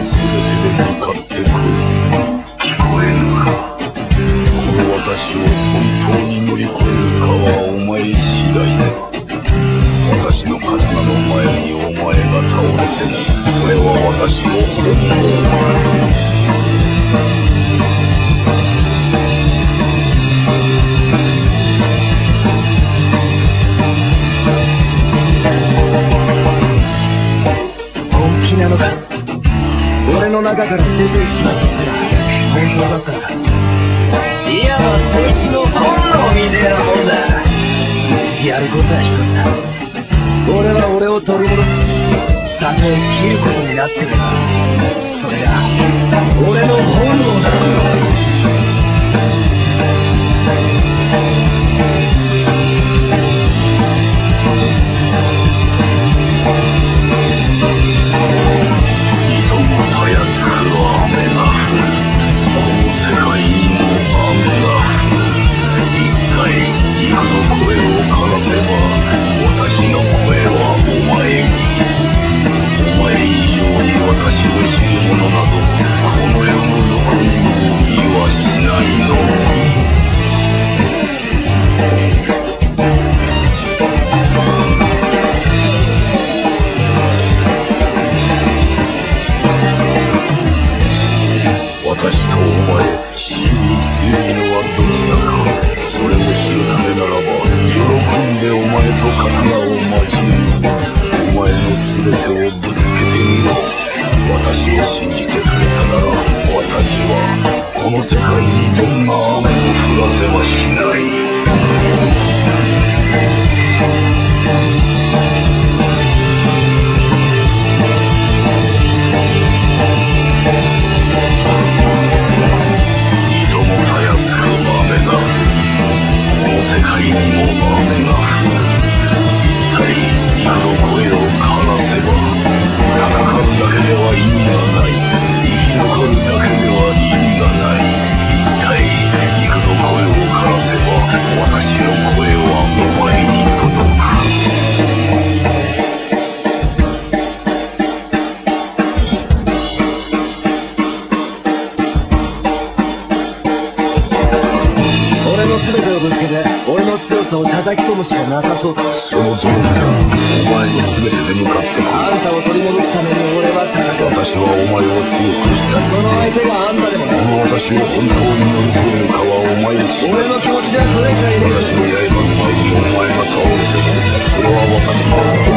全てで向かってくる。聞こえるか。この私を本当に乗り越えるかはお前次第だ。私の体の前にお前が倒れてもそれは私の本望。俺の中から出ていっちまったって本当だったのかいやばそいつの本能みてえなもんだ。やることは一つだ。俺は俺を取り戻す。たとえ切ることになってもそれが俺の本能だ私とお前真に強いのはどちらかそれを知るためならばぶつけて俺の強さを叩き込むしかなさそうだその通りだお前の全てで向かってこあんたを取り戻すために俺は戦うい私はお前を強くしたその相手があんたでもこの私を本当に乗り越えるかはお前次第俺の気持ちではこれ以上いね私の刃の前にお前が倒れてもそれは私の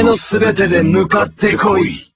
前の全てで向かってこい。